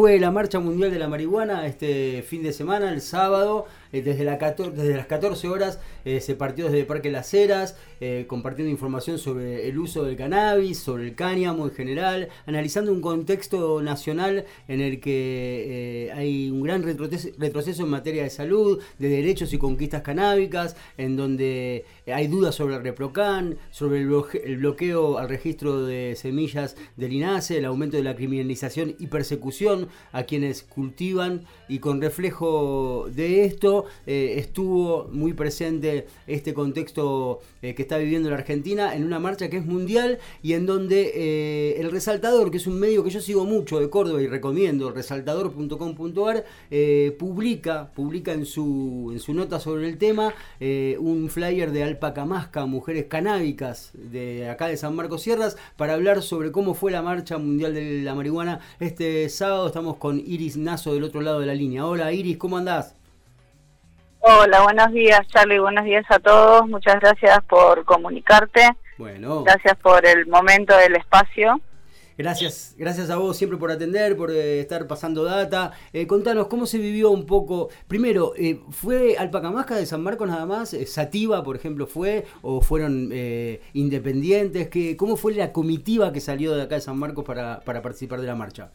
Fue la Marcha Mundial de la Marihuana este fin de semana, el sábado, eh, desde, la desde las 14 horas eh, se partió desde el Parque Las Heras, eh, compartiendo información sobre el uso del cannabis, sobre el cáñamo en general, analizando un contexto nacional en el que hay un gran retroceso, en materia de salud, de derechos y conquistas canábicas, en donde hay dudas sobre el reprocan, sobre el, bloqueo al registro de semillas del INASE, el aumento de la criminalización y persecución a quienes cultivan y con reflejo de esto eh, estuvo muy presente este contexto eh, que está viviendo la Argentina en una marcha que es mundial y en donde eh, el Resaltador, que es un medio que yo sigo mucho de Córdoba y recomiendo, resaltador.com.ar, publica, publica en su, en su nota sobre el tema un flyer de Alpacamasca, mujeres canábicas de acá de San Marcos Sierras, para hablar sobre cómo fue la marcha mundial de la marihuana este sábado. Estamos con Iris Nazo del otro lado de la línea. Hola Iris, ¿cómo andás? Hola, buenos días Charlie, buenos días a todos. Muchas gracias por comunicarte. Bueno. Gracias por el momento del espacio. Gracias, gracias a vos siempre por atender, por eh, estar pasando data. Eh, contanos, ¿cómo se vivió un poco? Primero, eh, ¿fue Alpacamasca de San Marcos nada más? ¿Sativa, por ejemplo, fue? ¿O fueron independientes? ¿Qué, ¿Cómo fue la comitiva que salió de acá de San Marcos para, para participar de la marcha?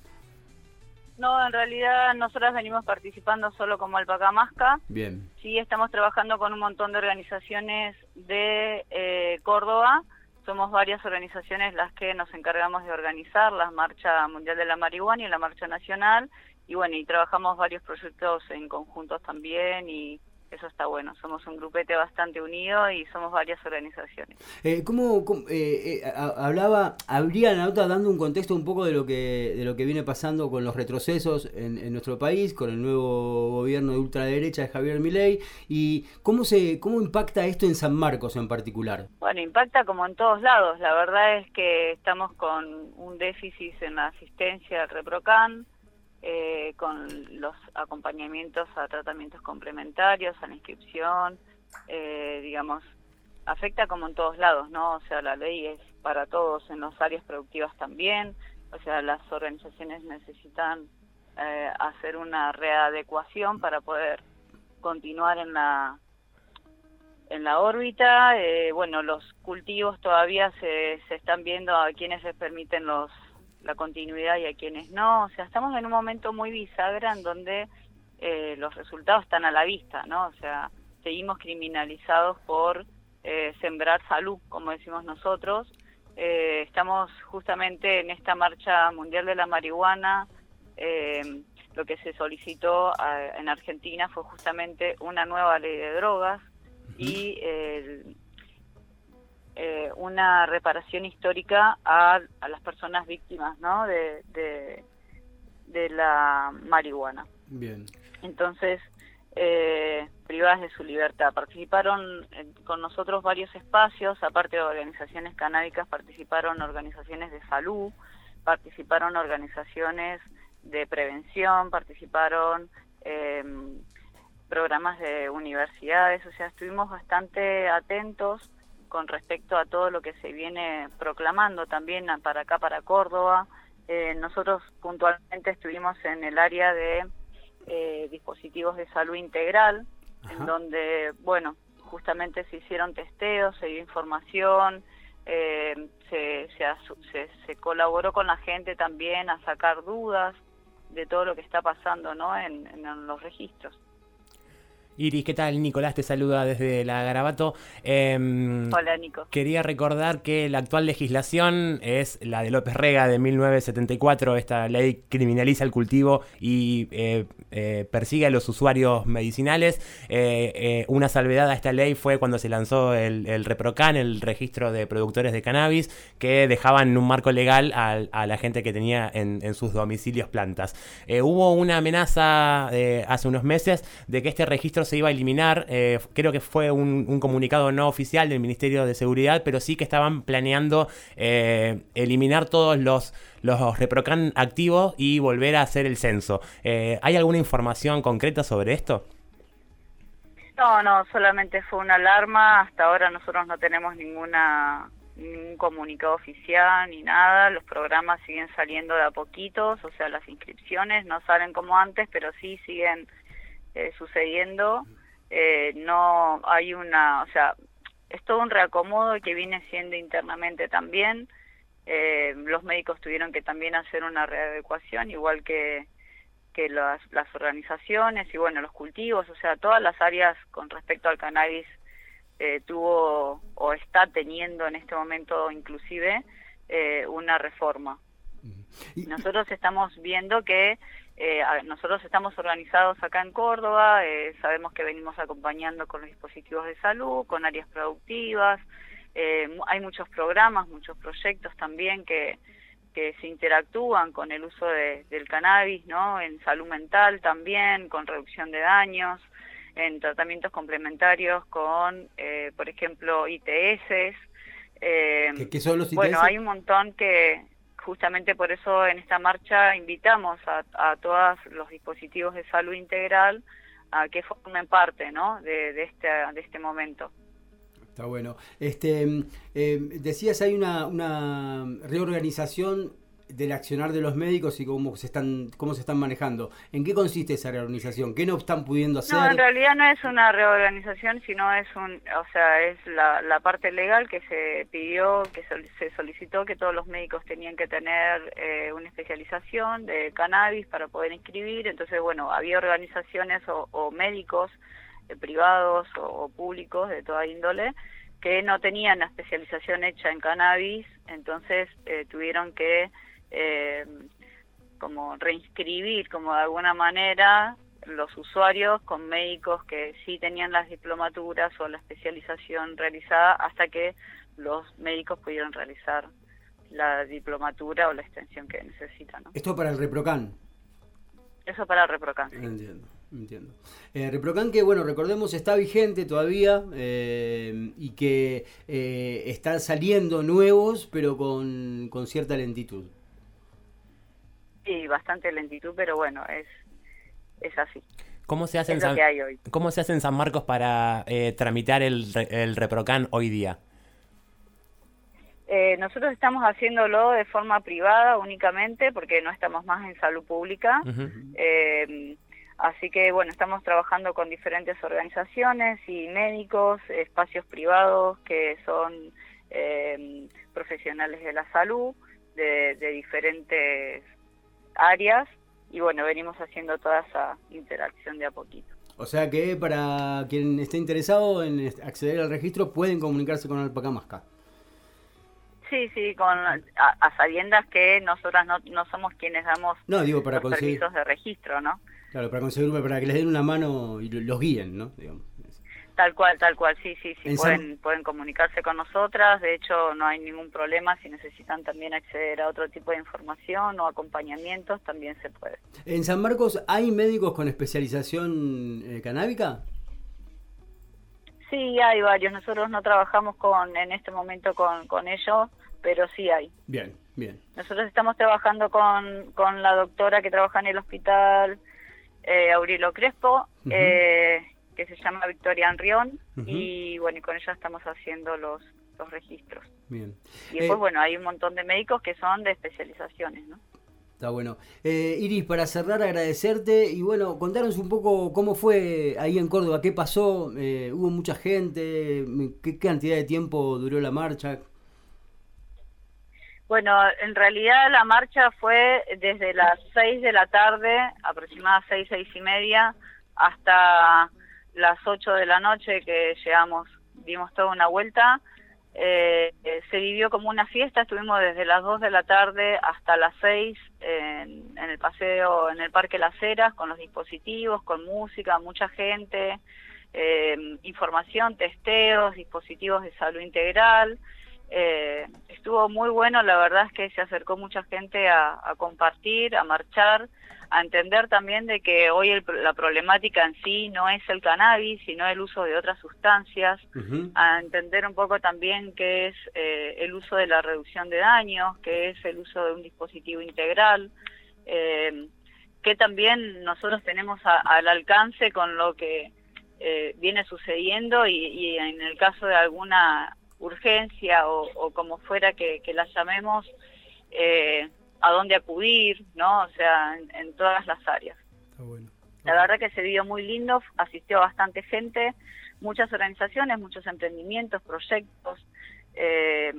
No, en realidad nosotras venimos participando solo como Alpacamasca. Bien. Sí, estamos trabajando con un montón de organizaciones de eh, Córdoba. Somos varias organizaciones las que nos encargamos de organizar la Marcha Mundial de la Marihuana y la Marcha Nacional. Y bueno, y trabajamos varios proyectos en conjuntos también y eso está bueno. Somos un grupete bastante unido y somos varias organizaciones. Eh, ¿Cómo, eh, eh, hablaba, habría la nota dando un contexto un poco de lo que de lo que viene pasando con los retrocesos en, nuestro país, con el nuevo gobierno de ultraderecha de Javier Milei y cómo se cómo impacta esto en San Marcos en particular? Bueno, impacta como en todos lados. La verdad es que estamos con un déficit en la asistencia al ReproCan eh, con los acompañamientos a tratamientos complementarios, a la inscripción, eh, digamos, afecta como en todos lados, ¿no? O sea, la ley es para todos, en las áreas productivas también, o sea, las organizaciones necesitan eh, hacer una readecuación para poder continuar en la en la órbita. bueno, los cultivos todavía se, se están viendo a quienes les permiten los la continuidad y a quienes no. O sea, estamos en un momento muy bisagra en donde eh, los resultados están a la vista, ¿no? O sea, seguimos criminalizados por eh, sembrar salud, como decimos nosotros. Eh, estamos justamente en esta marcha mundial de la marihuana. lo que se solicitó en Argentina fue justamente una nueva ley de drogas y el eh, una reparación histórica a, las personas víctimas ¿no? de, de, la marihuana. Bien. Entonces, eh, privadas de su libertad. Participaron eh, con nosotros varios espacios, aparte de organizaciones canábicas, participaron organizaciones de salud, participaron organizaciones de prevención, participaron programas de universidades, o sea, estuvimos bastante atentos con respecto a todo lo que se viene proclamando también para acá, para Córdoba. Eh, nosotros puntualmente estuvimos en el área de eh, dispositivos de salud integral, en donde, bueno, justamente se hicieron testeos, se dio información, eh, se, se, se, colaboró con la gente también a sacar dudas de todo lo que está pasando ¿no? en, en los registros. Iris, ¿qué tal? Nicolás te saluda desde la Garabato. Em, Hola, Nico. Quería recordar que la actual legislación es la de López Rega de 1974. Esta ley criminaliza el cultivo y eh, eh, persigue a los usuarios medicinales. Eh, una salvedad a esta ley fue cuando se lanzó el, ReproCan, el registro de productores de cannabis, que dejaban un marco legal a, la gente que tenía en, en sus domicilios plantas. hubo una amenaza hace unos meses de que este registro se iba a eliminar. Eh, creo que fue un, comunicado no oficial del Ministerio de Seguridad, pero sí que estaban planeando eh, eliminar todos los, los reprocan activos y volver a hacer el censo. Eh, ¿Hay alguna información concreta sobre esto? No, no, solamente fue una alarma. Hasta ahora nosotros no tenemos ninguna ningún comunicado oficial ni nada, los programas siguen saliendo de a poquitos, o sea, las inscripciones no salen como antes, pero sí siguen eh, sucediendo. Eh, no hay una, o sea, es todo un reacomodo que viene siendo internamente también. Eh, los médicos tuvieron que también hacer una readecuación, igual que, que las, las organizaciones y bueno, los cultivos, o sea, todas las áreas con respecto al cannabis eh, tuvo o está teniendo en este momento inclusive eh, una reforma. Nosotros estamos viendo que eh, nosotros estamos organizados acá en Córdoba, sabemos que venimos acompañando con los dispositivos de salud, con áreas productivas, hay muchos programas, muchos proyectos también que, que se interactúan con el uso del cannabis, ¿no? En salud mental también, con reducción de daños en tratamientos complementarios con, eh, por ejemplo, ITS. Eh, ¿Qué, son los ITS? Bueno, hay un montón que justamente por eso en esta marcha invitamos a, todos los dispositivos de salud integral a que formen parte ¿no? de, este, de este momento. Está bueno. Este, eh, decías, hay una reorganización del accionar de los médicos y cómo se están cómo se están manejando. ¿En qué consiste esa reorganización? ¿Qué no están pudiendo hacer? No, en realidad no es una reorganización, sino es un, o sea, es la, la parte legal que se pidió, que se solicitó que todos los médicos tenían que tener eh, una especialización de cannabis para poder inscribir. Entonces, bueno, había organizaciones o, médicos eh, privados o, públicos de toda índole que no tenían la especialización hecha en cannabis, entonces eh, tuvieron que eh, como reinscribir como de alguna manera los usuarios con médicos que sí tenían las diplomaturas o la especialización realizada hasta que los médicos pudieron realizar la diplomatura o la extensión que necesitan. ¿Esto para el ReproCan? Eso para el ReproCan. Entiendo, entiendo. Eh, ReproCan que, bueno, recordemos, está vigente todavía eh, y que eh, están saliendo nuevos, pero con, con cierta lentitud. Sí, bastante lentitud, pero bueno, es, es así. ¿Cómo se, hace en San, ¿Cómo se hace en San Marcos para eh, tramitar el, el ReproCan hoy día? Eh, nosotros estamos haciéndolo de forma privada únicamente porque no estamos más en salud pública. Eh, así que bueno, estamos trabajando con diferentes organizaciones y médicos, espacios privados que son profesionales de la salud de, de diferentes áreas y bueno, venimos haciendo toda esa interacción de a poquito. O sea que para quien esté interesado en acceder al registro pueden comunicarse con Alpacamasca. Sí, sí, con a, sabiendas que nosotras no, no somos quienes damos no, digo, para los conseguir... permisos de registro, ¿no? Claro, para conseguir, para que les den una mano y los guíen, ¿no? Digamos. Tal cual, tal cual, sí, sí, sí, pueden, pueden comunicarse con nosotras, de hecho no hay ningún problema, si necesitan también acceder a otro tipo de información o acompañamientos, también se puede. ¿En San Marcos hay médicos con especialización eh, canábica? Sí, hay varios, nosotros no trabajamos con en este momento con, con ellos, pero sí hay. Bien, bien. Nosotros estamos trabajando con, con la doctora que trabaja en el hospital, eh, Aurilo Crespo, eh, que se llama Victoria Anrión y bueno, y con ella estamos haciendo los, los registros. Bien. Y después, eh, bueno, hay un montón de médicos que son de especializaciones, ¿no? Está bueno. Eh, Iris, para cerrar, agradecerte y bueno, contaros un poco cómo fue ahí en Córdoba, qué pasó, eh, hubo mucha gente, qué cantidad de tiempo duró la marcha. Bueno, en realidad la marcha fue desde las 6 de la tarde, aproximadamente 6, 6 y media, hasta las 8 de la noche que llegamos, dimos toda una vuelta. Eh, eh, se vivió como una fiesta, estuvimos desde las 2 de la tarde hasta las 6 en, el paseo, en el Parque Las Heras, con los dispositivos, con música, mucha gente, eh, información, testeos, dispositivos de salud integral. Estuvo muy bueno, la verdad es que se acercó mucha gente a compartir, a marchar a entender también de que hoy la problemática en sí no es el cannabis, sino el uso de otras sustancias, a entender un poco también qué es eh, el uso de la reducción de daños, qué es el uso de un dispositivo integral, eh, que también nosotros tenemos al alcance con lo que eh, viene sucediendo y, y en el caso de alguna urgencia o, como fuera que, la llamemos, eh, a dónde acudir, ¿no? O sea, en, todas las áreas. La verdad que se vio muy lindo, asistió bastante gente, muchas organizaciones, muchos emprendimientos, proyectos, eh,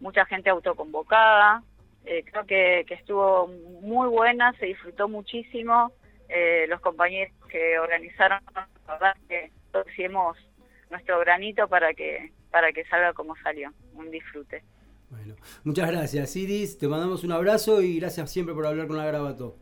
mucha gente autoconvocada. Eh, creo que, estuvo muy buena, se disfrutó muchísimo. Eh, los compañeros que organizaron, la verdad que hicimos nuestro granito para que para que salga como salió, un disfrute. Bueno, muchas gracias Iris, te mandamos un abrazo y gracias siempre por hablar con la Grabato.